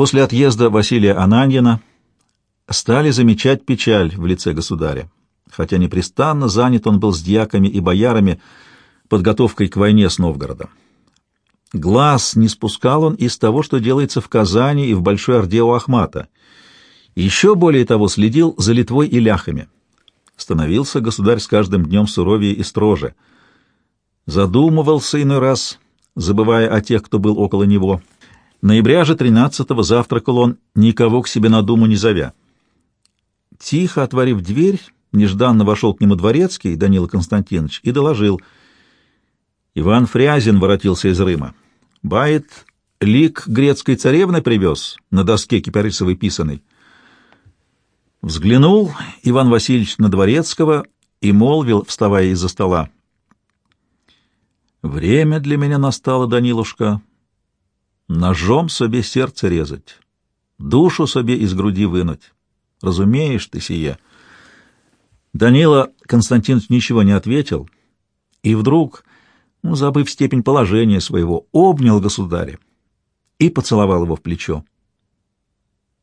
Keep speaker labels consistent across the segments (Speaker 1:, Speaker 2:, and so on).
Speaker 1: После отъезда Василия Ананьина стали замечать печаль в лице государя, хотя непрестанно занят он был с дьяками и боярами подготовкой к войне с Новгородом. Глаз не спускал он из того, что делается в Казани и в Большой Орде у Ахмата. Еще более того следил за Литвой и ляхами. Становился государь с каждым днем суровее и строже. Задумывался иной раз, забывая о тех, кто был около него. Ноября же 13-го завтракал он, никого к себе на думу не зовя. Тихо отворив дверь, нежданно вошел к нему дворецкий Данила Константинович и доложил. Иван Фрязин воротился из Рыма. Бает лик грецкой царевны привез на доске кипарисовой писаной. Взглянул Иван Васильевич на Дворецкого и молвил, вставая из-за стола. «Время для меня настало, Данилушка, ножом себе сердце резать, душу себе из груди вынуть. Разумеешь ты сие?» Данила Константинович ничего не ответил, и вдруг, ну, забыв степень положения своего, обнял государя и поцеловал его в плечо.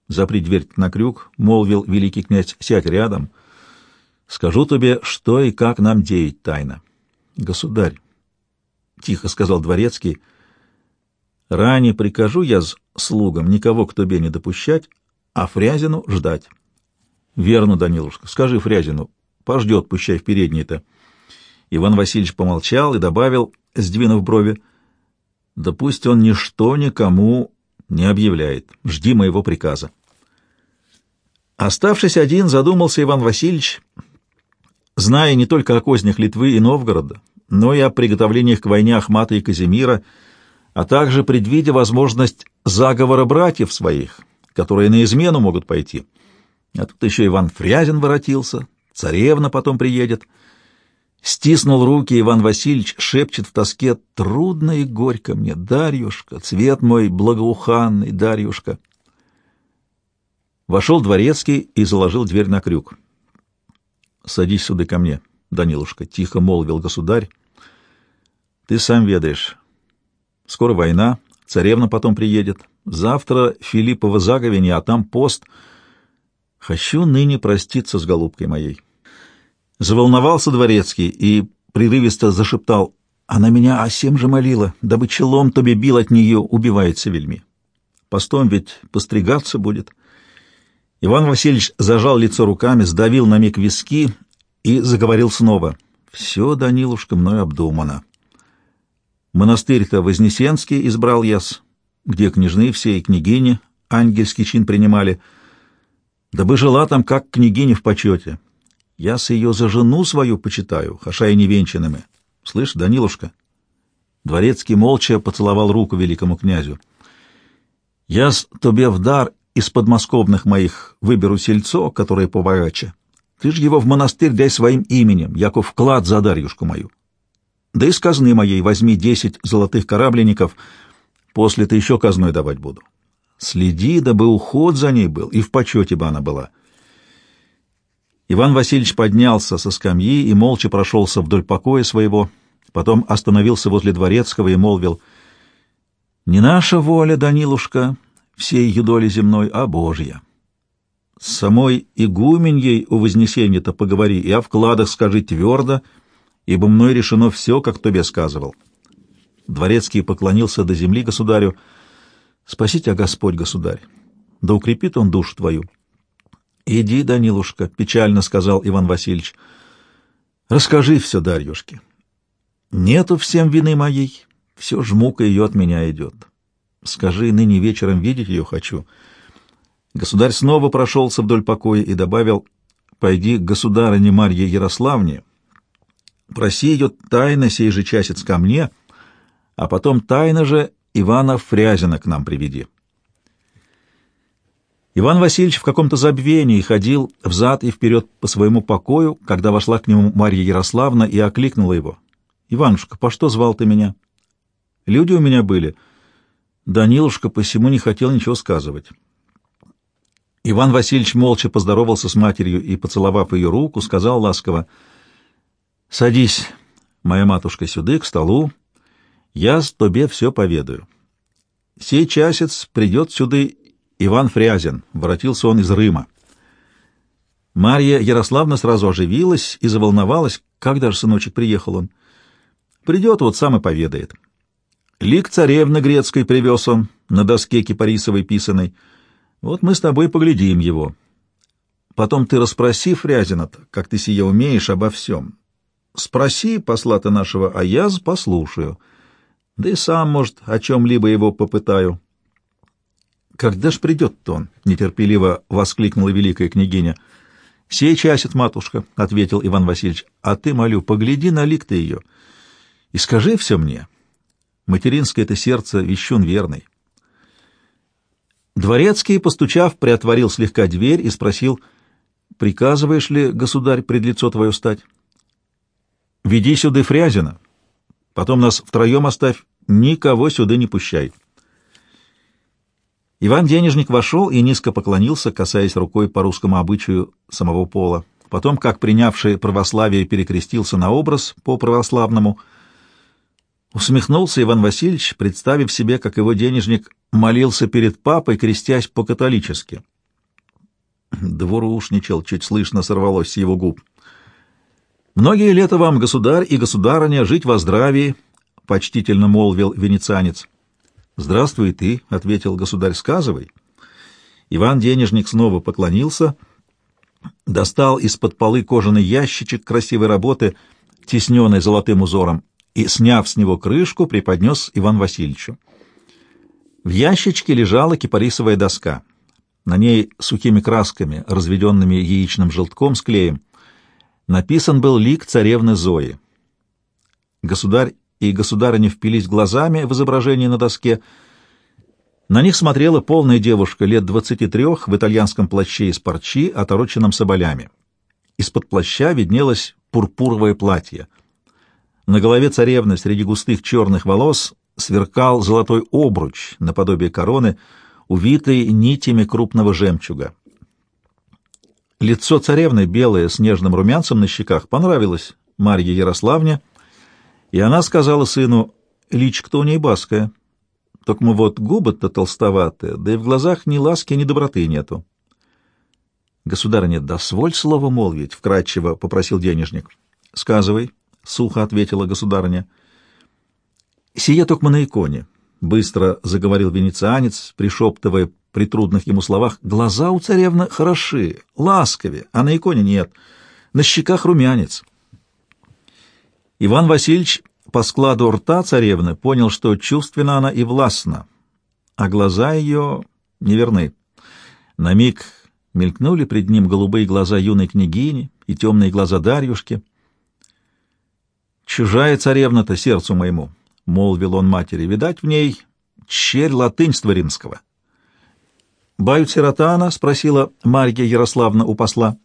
Speaker 1: Запри дверь на крюк, — молвил великий князь, — сядь рядом. Скажу тебе, что и как нам деять тайно. Государь, — тихо сказал дворецкий, — ранее прикажу я слугам никого к тебе не допущать, а Фрязину ждать. Верно, Данилушка, скажи Фрязину, пождет, пущай в передней-то. Иван Васильевич помолчал и добавил, сдвинув брови, — да пусть он ничто никому не объявляет. Жди моего приказа. Оставшись один, задумался Иван Васильевич, зная не только о кознях Литвы и Новгорода, но и о приготовлениях к войне Ахмата и Казимира, а также предвидя возможность заговора братьев своих, которые на измену могут пойти. А тут еще Иван Фрязин воротился, царевна потом приедет. Стиснул руки Иван Васильевич, шепчет в тоске «Трудно и горько мне, Дарьюшка, цвет мой благоуханный, Дарьюшка». Вошел дворецкий и заложил дверь на крюк. «Садись сюда ко мне, Данилушка», — тихо молвил государь. «Ты сам ведаешь. Скоро война, царевна потом приедет. Завтра Филиппова заговение, а там пост. Хочу ныне проститься с голубкой моей». Заволновался дворецкий и прерывисто зашептал. «Она меня о сем же молила, дабы челом тебе бил от нее, убивается вельми. Постом ведь постригаться будет». Иван Васильевич зажал лицо руками, сдавил на миг виски и заговорил снова. «Все, Данилушка, мной обдумано. Монастырь-то Вознесенский избрал яс, где княжны все и княгини ангельский чин принимали. Дабы жила там, как княгиня в почете. Я с ее за жену свою почитаю, хаша и невенчанными. Слышь, Данилушка?» Дворецкий молча поцеловал руку великому князю. «Я с тебе в дар из подмосковных моих выберу сельцо, которое побогаче. Ты ж его в монастырь дай своим именем, яко вклад за Дарьюшку мою. Да и с казны моей возьми десять золотых корабленников, после ты еще казной давать буду. Следи, дабы уход за ней был, и в почете бы она была». Иван Васильевич поднялся со скамьи и молча прошелся вдоль покоя своего, потом остановился возле дворецкого и молвил, «Не наша воля, Данилушка, всей юдоли земной, а Божья. С самой игуменьей у Вознесения-то поговори и о вкладах скажи твердо, ибо мной решено все, как тебе сказывал. Дворецкий поклонился до земли государю. Спаси тебя, Господь, государь, да укрепит он душу твою. Иди, Данилушка, — печально сказал Иван Васильевич, — расскажи все Дарьюшке. Нету всем вины моей, все жмука ее от меня идет. Скажи, ныне вечером видеть ее хочу. Государь снова прошелся вдоль покоя и добавил, пойди к государыне Марье Ярославне, проси ее тайно сей же часец ко мне, а потом тайно же Ивана Фрязина к нам приведи. Иван Васильевич в каком-то забвении ходил взад и вперед по своему покою, когда вошла к нему Марья Ярославна и окликнула его. «Иванушка, по что звал ты меня?» «Люди у меня были». Данилушка посему не хотел ничего сказывать. Иван Васильевич молча поздоровался с матерью и, поцеловав ее руку, сказал ласково, «Садись, моя матушка, сюда, к столу, я с тебе все поведаю. Сей часец придет сюда Иван Фрязин. Воротился он из Рыма. Марья Ярославна сразу оживилась и заволновалась. Когда же сыночек приехал он? Придет, вот сам и поведает. Лик царевны грецкой привез он на доске кипарисовой писаной. Вот мы с тобой поглядим его. Потом ты расспроси Фрязина, как ты сие умеешь обо всем. Спроси посла-то нашего, а я послушаю. Да и сам, может, о чем-либо его попытаю. Когда ж придет-то он? — нетерпеливо воскликнула великая княгиня. — Сей часит, матушка, — ответил Иван Васильевич. — А ты, молю, погляди на лик ты ее и скажи все мне. Материнское это сердце вещун верный. Дворецкий, постучав, приотворил слегка дверь и спросил, «Приказываешь ли, государь, пред лицо твое стать?» «Веди сюда Фрязина, потом нас втроем оставь, никого сюда не пущай». Иван Денежник вошел и низко поклонился, касаясь рукой по русскому обычаю самого пола. Потом, как принявший православие, перекрестился на образ по православному. Усмехнулся Иван Васильевич, представив себе, как его денежник молился перед папой, крестясь по-католически. Двурушничал, чуть слышно сорвалось с его губ. «Многие лета вам, государь и государыня, жить во здравии», — почтительно молвил венецианец. «Здравствуй ты», — ответил государь, — «сказывай». Иван Денежник снова поклонился, достал из-под полы кожаный ящичек красивой работы, тесненный золотым узором, и, сняв с него крышку, преподнес Иван Васильевичу. В ящичке лежала кипарисовая доска. На ней сухими красками, разведенными яичным желтком с клеем, написан был лик царевны Зои. Государь и государыня впились глазами в изображение на доске. На них смотрела полная девушка лет двадцати трех в итальянском плаще из парчи, отороченном соболями. Из-под плаща виднелось пурпуровое платье. На голове царевны среди густых черных волос сверкал золотой обруч наподобие короны, увитый нитями крупного жемчуга. Лицо царевны, белое, с нежным румянцем на щеках, понравилось Марье Ярославне, и она сказала сыну, личка-то у ней баская, только мы вот губы-то толстоватые, да и в глазах ни ласки, ни доброты нету. Государыня, досволь слово молвить, — вкратчиво попросил денежник. — Сказывай, — сухо ответила государыня. — Сие только на иконе, — быстро заговорил венецианец, пришептывая при трудных ему словах. — Глаза у царевны хороши, ласкове, а на иконе нет. На щеках румянец. — Иван Васильевич по складу рта царевны понял, что чувственна она и властна, а глаза ее неверны. На миг мелькнули пред ним голубые глаза юной княгини и темные глаза Дарьюшки. «Чужая царевна-то сердцу моему», — молвил он матери, — «видать в ней черь латынства римского». «Бают сирота она?» — спросила Марья Ярославна у посла.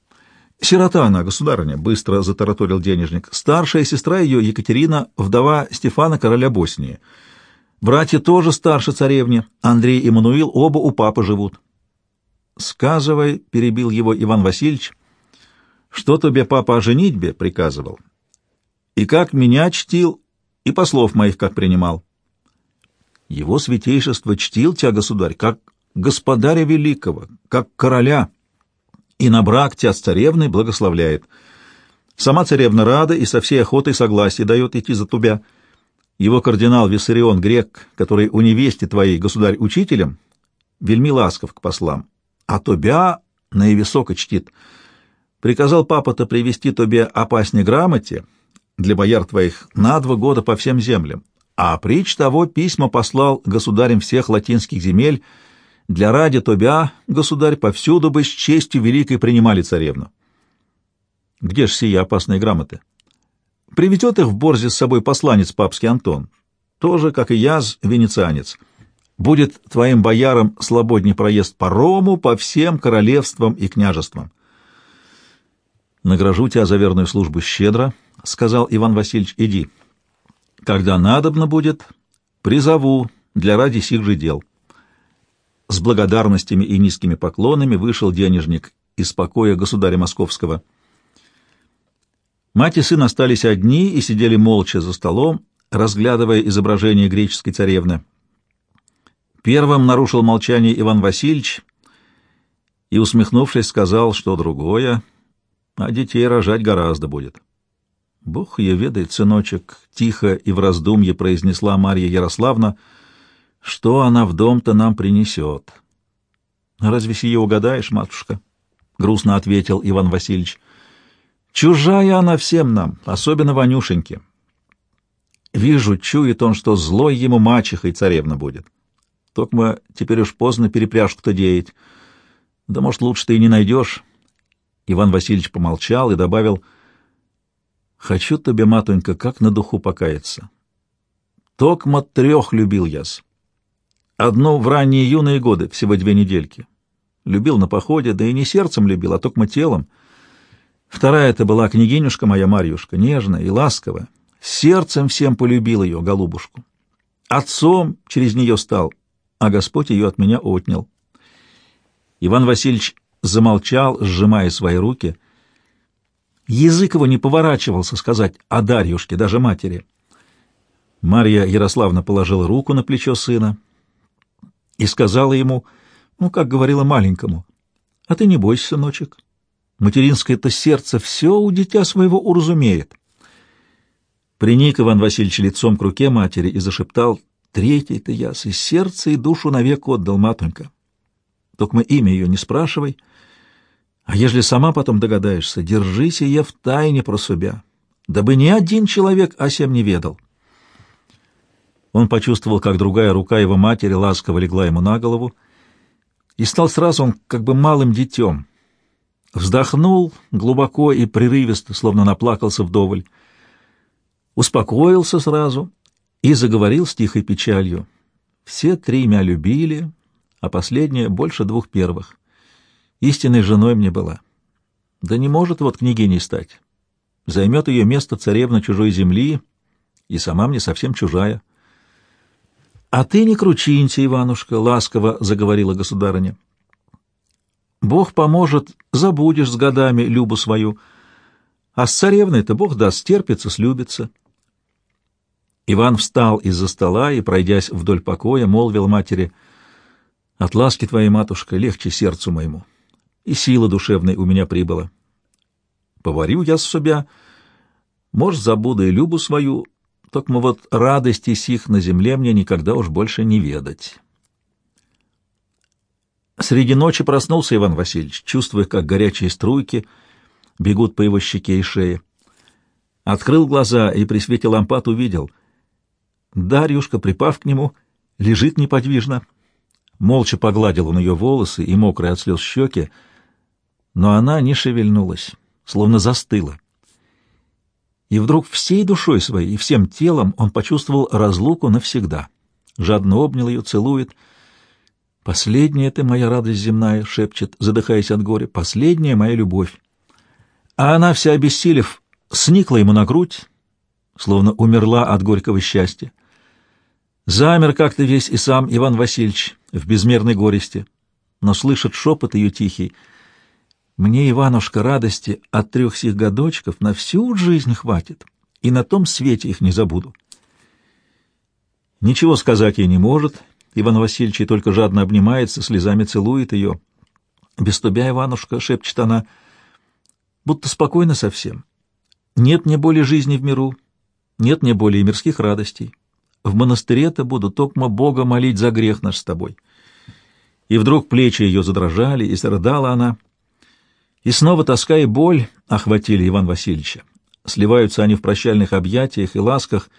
Speaker 1: «Сирота она, государыня», — быстро затараторил денежник. «Старшая сестра ее, Екатерина, вдова Стефана, короля Боснии. Братья тоже старше царевни. Андрей и Мануил оба у папы живут». «Сказывай», — перебил его Иван Васильевич, — «что тебе папа о женитьбе приказывал? И как меня чтил, и послов моих как принимал». «Его святейшество чтил тебя, государь, как господаря великого, как короля» и на брак тебя с царевной благословляет. Сама царевна рада и со всей охотой согласие дает идти за тебя. Его кардинал Виссарион Грек, который у невесте твоей государь-учителем, вельми ласков к послам, а тебя наивысоко чтит. Приказал папа-то привести тебе опаснее грамоте для бояр твоих на два года по всем землям, а притч того письма послал государям всех латинских земель, для ради Тобя, государь, повсюду бы с честью великой принимали царевну. Где ж сия опасные грамоты? Приведет их в Борзе с собой посланец папский Антон, тоже, как и я, венецианец. Будет твоим боярам слободней проезд по Рому, по всем королевствам и княжествам. «Награжу тебя за верную службу щедро», — сказал Иван Васильевич, — «иди. Когда надобно будет, призову для ради сих же дел». С благодарностями и низкими поклонами вышел денежник из покоя государя Московского. Мать и сын остались одни и сидели молча за столом, разглядывая изображение греческой царевны. Первым нарушил молчание Иван Васильевич и, усмехнувшись, сказал, что другое, а детей рожать гораздо будет. «Бог ее ведает, сыночек», — тихо и в раздумье произнесла Марья Ярославна, — «что она в дом-то нам принесет». «Разве сие угадаешь, матушка?» — грустно ответил Иван Васильевич. «Чужая она всем нам, особенно Ванюшеньке. Вижу, чует он, что злой ему мачехой царевна будет. Только теперь уж поздно перепряжку-то деять. Да, может, лучше ты и не найдешь». Иван Васильевич помолчал и добавил, «Хочу тебе, матонька, как на духу покаяться. Токма трех любил яс. Одну в ранние юные годы, всего две недельки. Любил на походе, да и не сердцем любил, а только телом. Вторая это была княгинюшка моя Марьюшка, нежная и ласковая. Сердцем всем полюбил ее, голубушку. Отцом через нее стал, а Господь ее от меня отнял. Иван Васильевич замолчал, сжимая свои руки. Язык его не поворачивался сказать о Дарьюшке, даже матери. Марья Ярославна положила руку на плечо сына и сказала ему — ну, как говорила маленькому. А ты не бойся, сыночек. Материнское-то сердце все у дитя своего уразумеет. Приник Иван Васильевич лицом к руке матери и зашептал, «Третий-то яс, и сердце, и душу навек отдал, матонька. Только мы имя ее не спрашивай, а ежели сама потом догадаешься, держись ее в тайне про себя, дабы ни один человек о сем не ведал». Он почувствовал, как другая рука его матери ласково легла ему на голову, и стал сразу он как бы малым детем. Вздохнул глубоко и прерывисто, словно наплакался вдоволь. Успокоился сразу и заговорил с тихой печалью. Все три меня любили, а последняя больше двух первых. Истинной женой мне была. Да не может вот княгиней стать. Займет ее место царевна чужой земли, и сама мне совсем чужая. «А ты не кручинься, Иванушка», — ласково заговорила государыня. «Бог поможет, забудешь с годами любу свою, а с царевной-то Бог даст, терпится, слюбится». Иван встал из-за стола и, пройдясь вдоль покоя, молвил матери, «От ласки твоей, матушка, легче сердцу моему, и сила душевной у меня прибыла. Поварю я с себя, может, забуду и любу свою, только вот радости сих на земле мне никогда уж больше не ведать. Среди ночи проснулся Иван Васильевич, чувствуя, как горячие струйки бегут по его щеке и шее. Открыл глаза и при свете лампад увидел. Дарьюшка, припав к нему, лежит неподвижно. Молча погладил он ее волосы и мокрые от слез щеки, но она не шевельнулась, словно застыла и вдруг всей душой своей и всем телом он почувствовал разлуку навсегда. Жадно обнял ее, целует. «Последняя ты моя радость земная», — шепчет, задыхаясь от горя, — «последняя моя любовь». А она, вся обессилев, сникла ему на грудь, словно умерла от горького счастья. Замер как-то весь и сам Иван Васильевич в безмерной горести, но слышит шепот ее тихий — мне, Иванушка, радости от трех сих годочков на всю жизнь хватит, и на том свете их не забуду. Ничего сказать ей не может, Иван Васильевич и только жадно обнимается, слезами целует ее. «Без тебя, Иванушка», — шепчет она, — «будто спокойно совсем. Нет мне более жизни в миру, нет мне более мирских радостей. В монастыре-то буду токмо Бога молить за грех наш с тобой». И вдруг плечи ее задрожали, и зарыдала она — и снова тоска и боль охватили Иван Васильевича. Сливаются они в прощальных объятиях и ласках,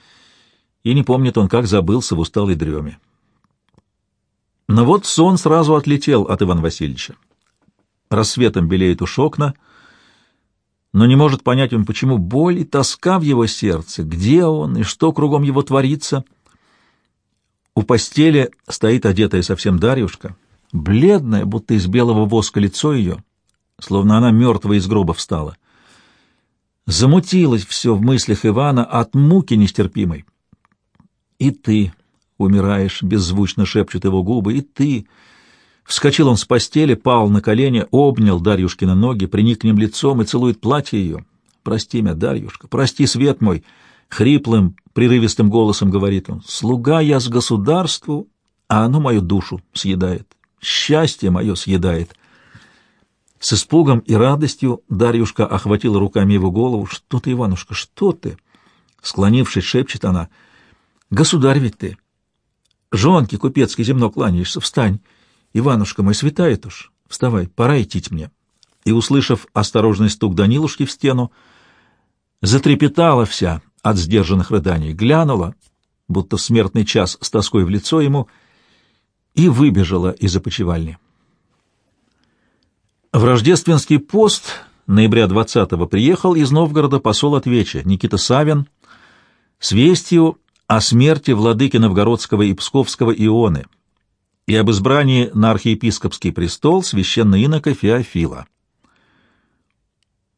Speaker 1: и не помнит он, как забылся в усталой дреме. Но вот сон сразу отлетел от Ивана Васильевича. Рассветом белеет уж окна, но не может понять он, почему боль и тоска в его сердце, где он и что кругом его творится. У постели стоит одетая совсем Дарьюшка, бледная, будто из белого воска лицо ее — словно она мертвая из гроба встала. Замутилось все в мыслях Ивана от муки нестерпимой. «И ты умираешь», — беззвучно шепчут его губы, — «и ты». Вскочил он с постели, пал на колени, обнял Дарьюшкина ноги, приник к ним лицом и целует платье ее. «Прости меня, Дарьюшка, прости, свет мой!» Хриплым, прерывистым голосом говорит он. «Слуга я с государству, а оно мою душу съедает, счастье мое съедает. С испугом и радостью Дарьюшка охватила руками его голову. «Что ты, Иванушка, что ты?» Склонившись, шепчет она. «Государь ведь ты! Жонки купецкий земно кланяешься, встань! Иванушка мой, светает уж! Вставай, пора идти мне!» И, услышав осторожный стук Данилушки в стену, затрепетала вся от сдержанных рыданий, глянула, будто в смертный час с тоской в лицо ему, и выбежала из опочивальни. В рождественский пост ноября 20-го приехал из Новгорода посол от Веча Никита Савин с вестью о смерти владыки Новгородского и Псковского Ионы и об избрании на архиепископский престол священного инока Феофила.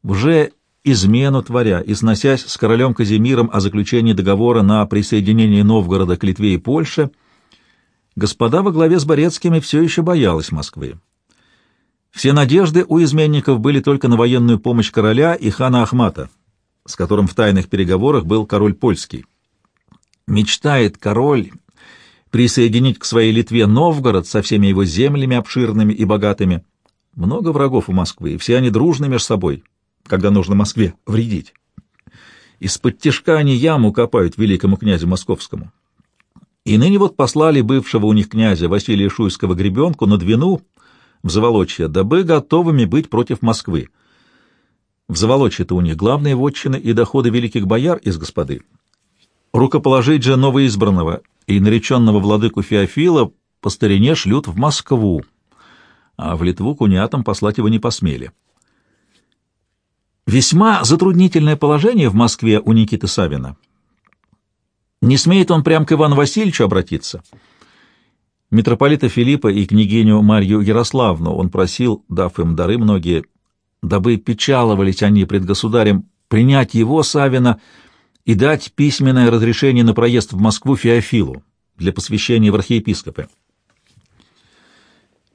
Speaker 1: Уже измену творя и сносясь с королем Казимиром о заключении договора на присоединение Новгорода к Литве и Польше, господа во главе с Борецкими все еще боялась Москвы. Все надежды у изменников были только на военную помощь короля и хана Ахмата, с которым в тайных переговорах был король польский. Мечтает король присоединить к своей Литве Новгород со всеми его землями обширными и богатыми. Много врагов у Москвы, и все они дружны между собой, когда нужно Москве вредить. Из-под тяжка они яму копают великому князю московскому. И ныне вот послали бывшего у них князя Василия Шуйского гребенку на Двину в Заволочье, дабы готовыми быть против Москвы. В Заволочье-то у них главные вотчины и доходы великих бояр из господы. Рукоположить же новоизбранного и нареченного владыку Феофила по старине шлют в Москву, а в Литву куниатам послать его не посмели. Весьма затруднительное положение в Москве у Никиты Савина. Не смеет он прям к Ивану Васильевичу обратиться. Митрополита Филиппа и княгиню Марью Ярославну он просил, дав им дары многие, дабы печаловались они пред государем, принять его, Савина, и дать письменное разрешение на проезд в Москву Феофилу для посвящения в архиепископы.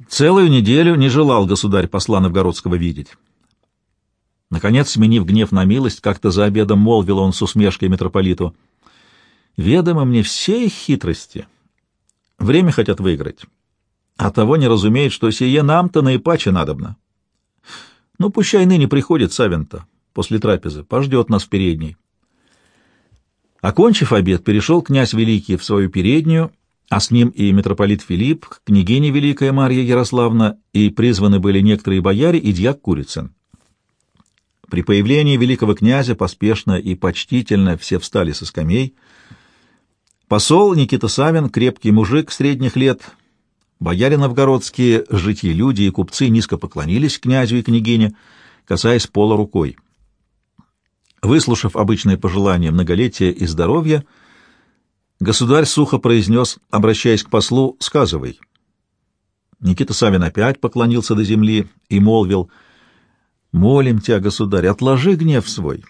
Speaker 1: Целую неделю не желал государь посла Новгородского видеть. Наконец, сменив гнев на милость, как-то за обедом молвил он с усмешкой митрополиту, «Ведомо мне все их хитрости. Время хотят выиграть, а того не разумеют, что сие нам-то наипаче надобно. Ну, пущай ныне приходит Савин-то после трапезы, пождет нас в передней». Окончив обед, перешел князь Великий в свою переднюю, а с ним и митрополит Филипп, княгиня Великая Марья Ярославна, и призваны были некоторые бояре и дьяк Курицын. При появлении великого князя поспешно и почтительно все встали со скамей. Посол Никита Савин, крепкий мужик средних лет, бояре новгородские, житьи люди и купцы низко поклонились князю и княгине, касаясь пола рукой. Выслушав обычное пожелание многолетия и здоровья, государь сухо произнес, обращаясь к послу, «Сказывай». Никита Савин опять поклонился до земли и молвил — Молим тебя, государь, отложи гнев свой.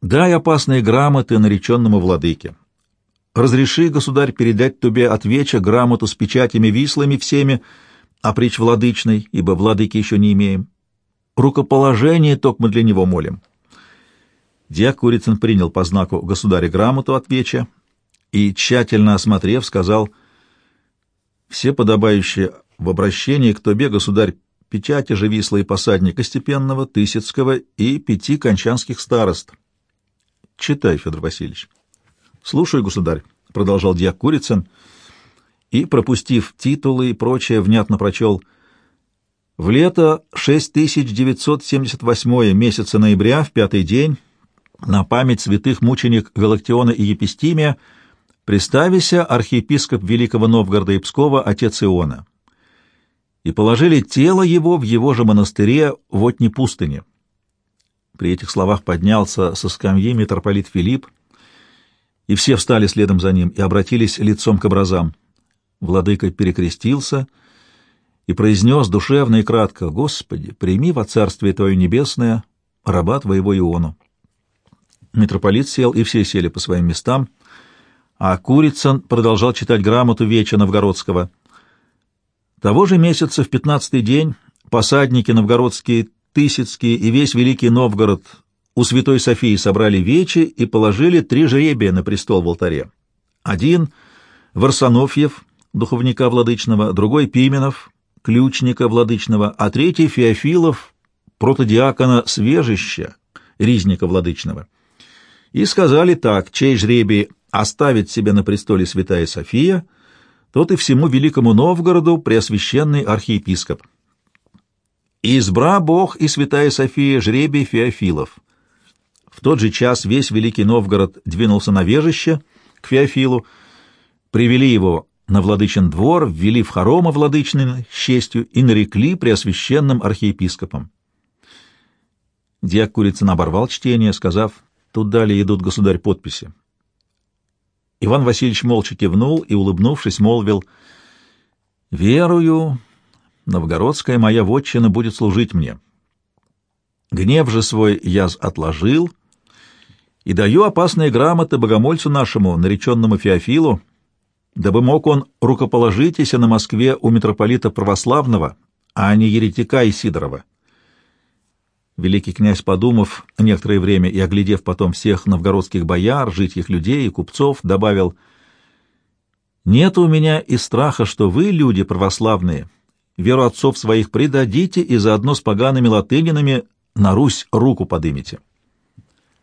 Speaker 1: Дай опасные грамоты нареченному владыке. Разреши, государь, передать тебе от веча грамоту с печатями вислыми всеми, а притч владычной, ибо владыки еще не имеем. Рукоположение только мы для него молим. Дьяк Курицын принял по знаку государя грамоту от веча и, тщательно осмотрев, сказал, «Все подобающие в обращении к тебе, государь, печати же вислые посадника Степенного, Тысяцкого и пяти кончанских старост. Читай, Федор Васильевич. Слушай, государь, — продолжал дьяк Курицын, и, пропустив титулы и прочее, внятно прочел «В лето 6978 месяца ноября, в пятый день, на память святых мученик Галактиона и Епистимия, приставися архиепископ Великого Новгорода и Пскова, отец Иона» и положили тело его в его же монастыре в Отне пустыне. При этих словах поднялся со скамьи митрополит Филипп, и все встали следом за ним и обратились лицом к образам. Владыка перекрестился и произнес душевно и кратко, «Господи, прими во царствие Твое небесное раба Твоего Иону». Митрополит сел, и все сели по своим местам, а Курицын продолжал читать грамоту Веча Новгородского — того же месяца в пятнадцатый день посадники новгородские, Тысяцкие и весь Великий Новгород у Святой Софии собрали вечи и положили три жребия на престол в алтаре. Один — Варсонофьев, духовника Владычного, другой Пименов, ключника Владычного, а третий Феофилов, протодиакона Свежища, ризника Владычного. И сказали так, чей жребий оставит себя на престоле святая София, тот и всему великому Новгороду преосвященный архиепископ. избра Бог и святая София жребий Феофилов. В тот же час весь великий Новгород двинулся на вежище к Феофилу, привели его на владычин двор, ввели в хорома владычный с честью и нарекли преосвященным архиепископом. Дьяк Курицын оборвал чтение, сказав, «Тут далее идут государь подписи». Иван Васильевич молча кивнул и, улыбнувшись, молвил, «Верую, новгородская моя вотчина будет служить мне. Гнев же свой я отложил и даю опасные грамоты богомольцу нашему, нареченному Феофилу, дабы мог он рукоположитесь на Москве у митрополита православного, а не еретика Исидорова. Великий князь, подумав некоторое время и оглядев потом всех новгородских бояр, житьих людей и купцов, добавил, «Нет у меня и страха, что вы, люди православные, веру отцов своих предадите и заодно с погаными латынинами на Русь руку подымете».